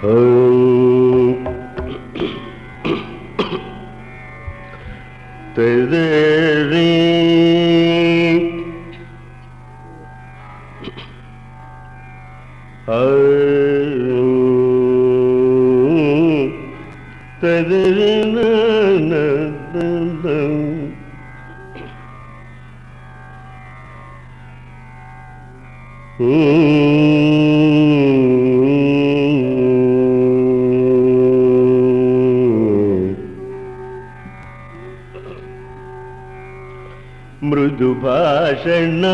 Oh. செதறி Mm-hmm. ಮೃದುಭಾಷಣ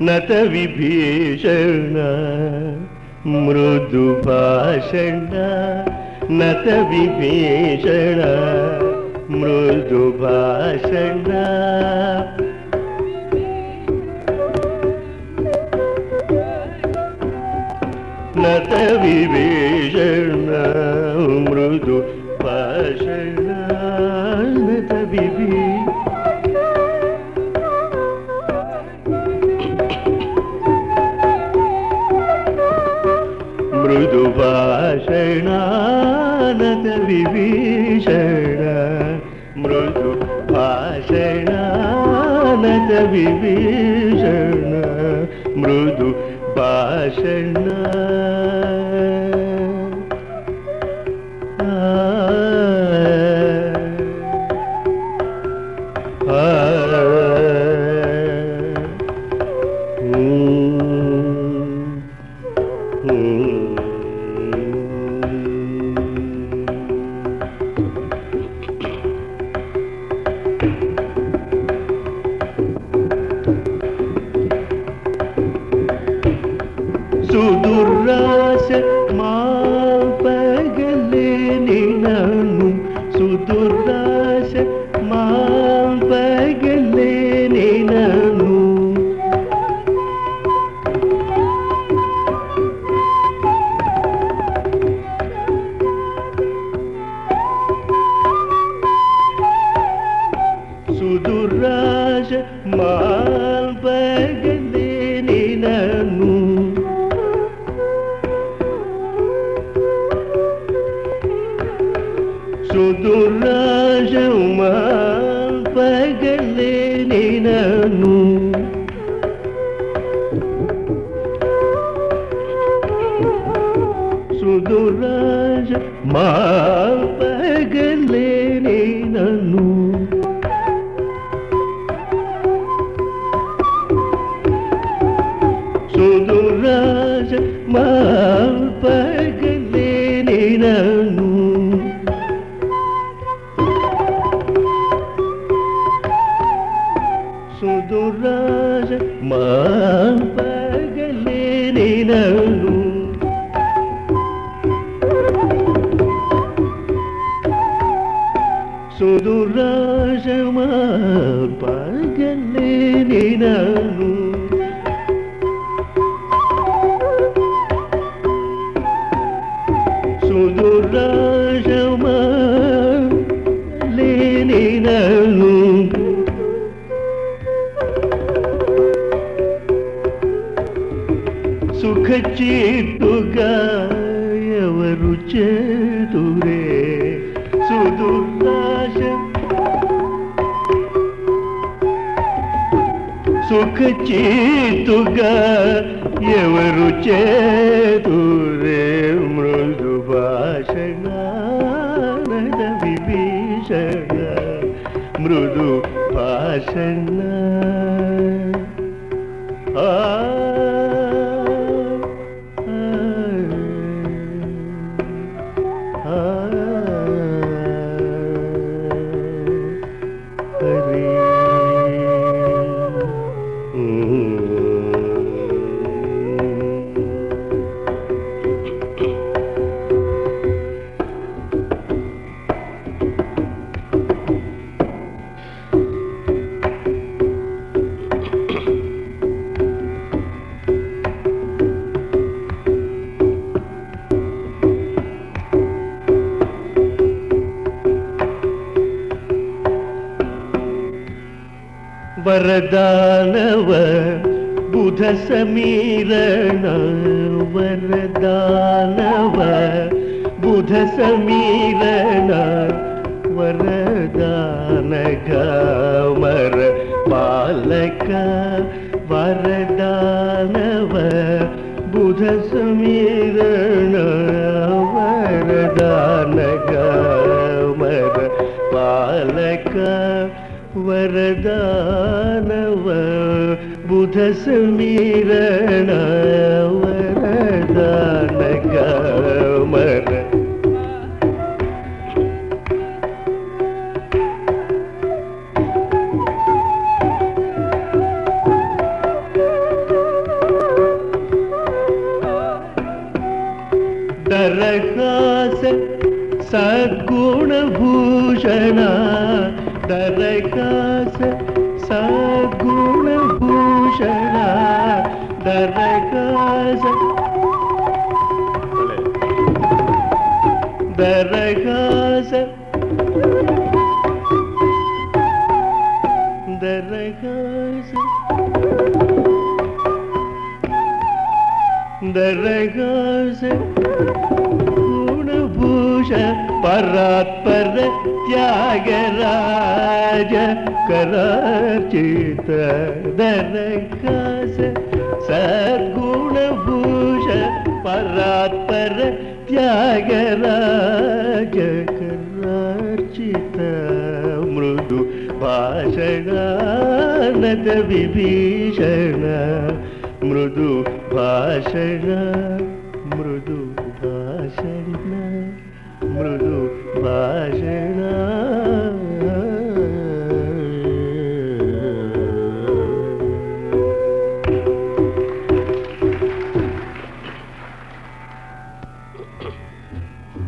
ನತ Vibhishana ಮೃದುಭಾಷಣ ನತ Vibhishana ಮೃದುಭಾಷಣ ನತ Vibhishana ಮೃದು ಭಾಷಣ ನತ ವಿಭೀಷಣ विभीषण मृदु भाषणानद विभीषण मृदु भाषण நானும் சுதுர்தாச மாம்பகல்லேனே நானும் சுதுர்ராஜ மா సుదురాజ మాల్పగలేని నన్ను సుదురాజ మాల్పగలేని నన్ను సుదురాజ మాల్పగలేని నన్ను. సుదురాజ మాల్పగలేని నన్ను సుదురాజ మాల్పగలేని నన్ను సుదురాజమా చేతురే సుదుర్నాశ సుఖచేతుగా ఎవరు చేతురే మృదు భాషణ విభీషణ మృదు భాషణ ఆ Uh... वरदानव बुध समीरण वरदानव बुध समीरण वरदान गमर बालक वरदानव बुध समीरण वरदान गमर बालक वरदानव बुधस्मीरण वरदानगमर सद्गुण भूषण दरकस सगुण भूषण दरकस दरकस। दरकस। दरकस। परात्पर त्यागराज करार्चित दरखास सद्गुणभूष परात्पर त्यागराज करार्चित मृदु भाषणानद विभीषण मृदु भाषण मृदु